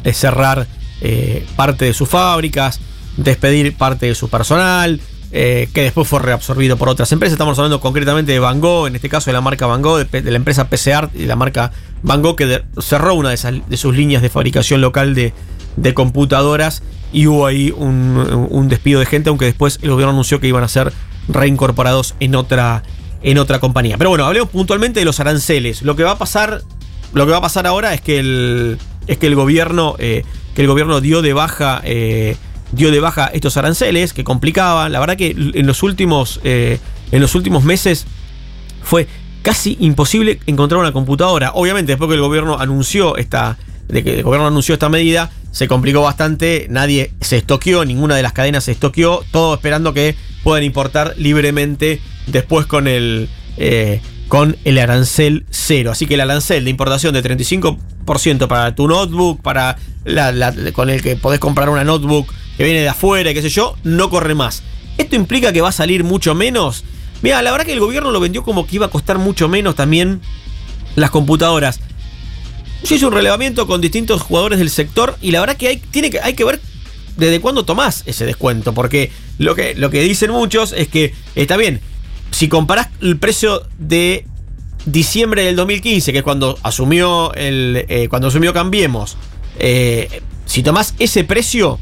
eh, cerrar eh, parte de sus fábricas, despedir parte de su personal, que después fue reabsorbido por otras empresas. Estamos hablando concretamente de Van Gogh, en este caso de la marca Van Gogh, de, de la empresa PCR y la marca Van que de- cerró una de, de sus líneas de fabricación local de, de computadoras y hubo ahí un, un despido de gente, aunque después el gobierno anunció que iban a ser reincorporados en otra, en otra compañía. Pero bueno, hablemos puntualmente de los aranceles. Lo que va a pasar, lo que va a pasar ahora es que el, es que el gobierno, eh, que el gobierno dio de baja, eh, dio de baja estos aranceles que complicaban. La verdad que en los últimos, eh, en los últimos meses fue casi imposible encontrar una computadora. Obviamente, después que el gobierno anunció esta, de que el gobierno anunció esta medida, se complicó bastante. Nadie se estoqueó, ninguna de las cadenas se estoqueó, todo esperando que puedan importar libremente después con el eh, con el arancel cero. Así que el arancel de importación de 35% para tu notebook, para con el que podés comprar una notebook que viene de afuera, y qué sé yo, no corre más. Esto implica que va a salir mucho menos. Mira, la verdad que el gobierno lo vendió como que iba a costar mucho menos también las computadoras. Yo hice un relevamiento con distintos jugadores del sector y la verdad que hay, tiene que, hay que ver desde cuándo tomás ese descuento. Porque lo que, lo que dicen muchos es que está bien, si comparás el precio de diciembre del 2015, que es cuando asumió el. eh, cuando asumió Cambiemos, eh, si tomás ese precio,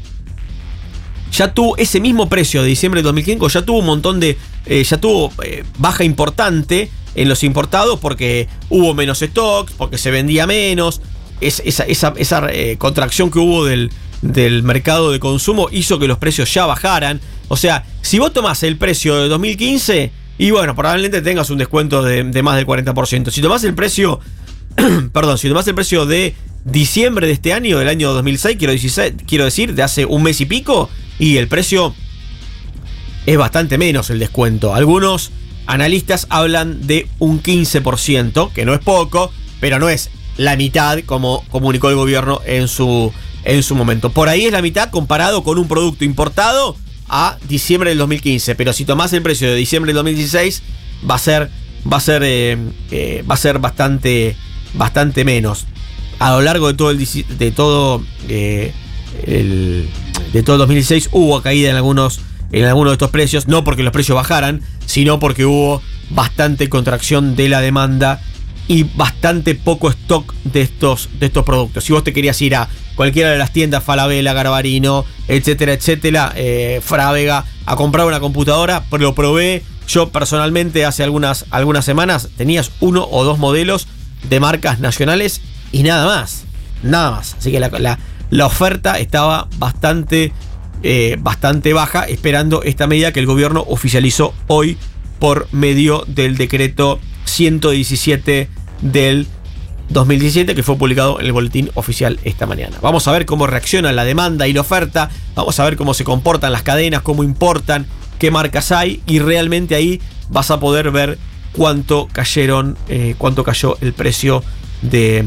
ya tuvo ese mismo precio de diciembre del 2005, ya tuvo un montón de. eh, ya tuvo baja importante en los importados porque hubo menos stocks, porque se vendía menos. Es- esa contracción que hubo del, del mercado de consumo hizo que los precios ya bajaran. O sea, si vos tomás el precio de 2015, y bueno, probablemente tengas un descuento de, más del 40%. Si tomás el precio perdón, si tomás el precio de diciembre de este año, del año 2006, quiero, 16 quiero decir, de hace un mes y pico, y el precio es bastante menos el descuento. Algunos analistas hablan de un 15%, que no es poco, pero no es la mitad como comunicó el gobierno en su, en su momento. Por ahí es la mitad comparado con un producto importado a diciembre del 2015, pero si tomás el precio de diciembre del 2016 va a ser va a ser eh, eh, va a ser bastante bastante menos. A lo largo de todo el dici- de todo eh, el, de todo el 2016 hubo caída en algunos en algunos de estos precios. No porque los precios bajaran sino porque hubo bastante contracción de la demanda y bastante poco stock de estos, de estos productos. Si vos te querías ir a cualquiera de las tiendas, Falabella, Garbarino, etcétera, etcétera, eh, Frávega, a comprar una computadora, pero lo probé. Yo personalmente hace algunas, algunas semanas tenías uno o dos modelos de marcas nacionales y nada más. Nada más. Así que la, la- la oferta estaba bastante, eh, bastante baja, esperando esta medida que el gobierno oficializó hoy por medio del decreto 117 del 2017 que fue publicado en el boletín oficial esta mañana. Vamos a ver cómo reacciona la demanda y la oferta, vamos a ver cómo se comportan las cadenas, cómo importan, qué marcas hay y realmente ahí vas a poder ver cuánto cayeron, eh, cuánto cayó el precio de,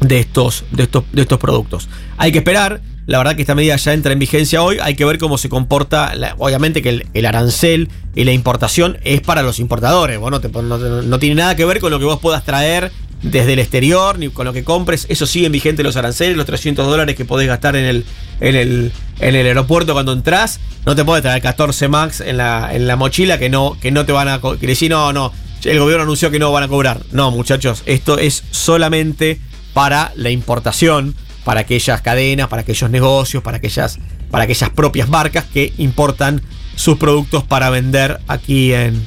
de estos, de, estos, de estos productos. Hay que esperar. La verdad que esta medida ya entra en vigencia hoy. Hay que ver cómo se comporta. obviamente que el, el arancel y la importación es para los importadores. Vos no, tiene nada que ver con lo que vos puedas traer desde el exterior ni con lo que compres. Eso siguen vigentes los aranceles, los 300 dólares que podés gastar en el, en el, en el aeropuerto cuando entras. No te puedes traer 14 max en la, en la mochila que no, que no te van a. Que decir, no, no. El gobierno anunció que no van a cobrar. No, muchachos, esto es solamente para la importación, para aquellas cadenas, para aquellos negocios, para aquellas, para aquellas propias marcas que importan sus productos para vender aquí en,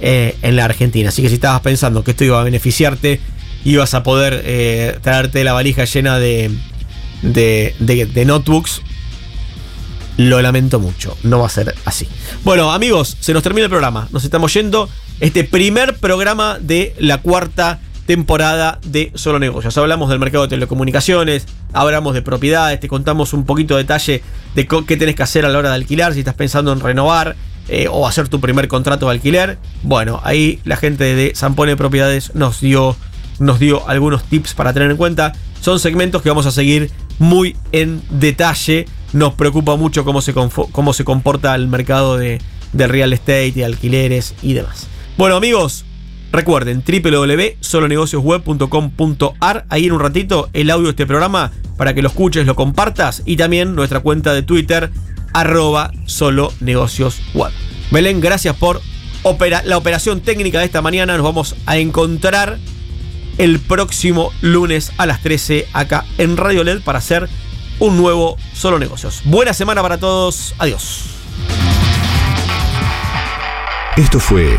eh, en la Argentina. Así que si estabas pensando que esto iba a beneficiarte, ibas a poder eh, traerte la valija llena de, de, de- de notebooks. Lo lamento mucho, no va a ser así. Bueno, amigos, se nos termina el programa. Nos estamos yendo. Este primer programa de la cuarta temporada de Solo Negocios. Hablamos del mercado de telecomunicaciones, hablamos de propiedades, te contamos un poquito de detalle de qué tenés que hacer a la hora de alquilar, si estás pensando en renovar eh, o hacer tu primer contrato de alquiler. Bueno, ahí la gente de Zampone Propiedades nos dio, nos dio algunos tips para tener en cuenta. Son segmentos que vamos a seguir muy en detalle. Nos preocupa mucho cómo se, cómo se comporta el mercado de, del real estate y alquileres y demás. Bueno, amigos, recuerden www.solonegociosweb.com.ar. Ahí en un ratito el audio de este programa para que lo escuches, lo compartas y también nuestra cuenta de Twitter, arroba solonegociosweb. Belén, gracias por la operación técnica de esta mañana. Nos vamos a encontrar el próximo lunes a las 13 acá en Radio LED para hacer un nuevo Solo Negocios. Buena semana para todos. Adiós. Esto fue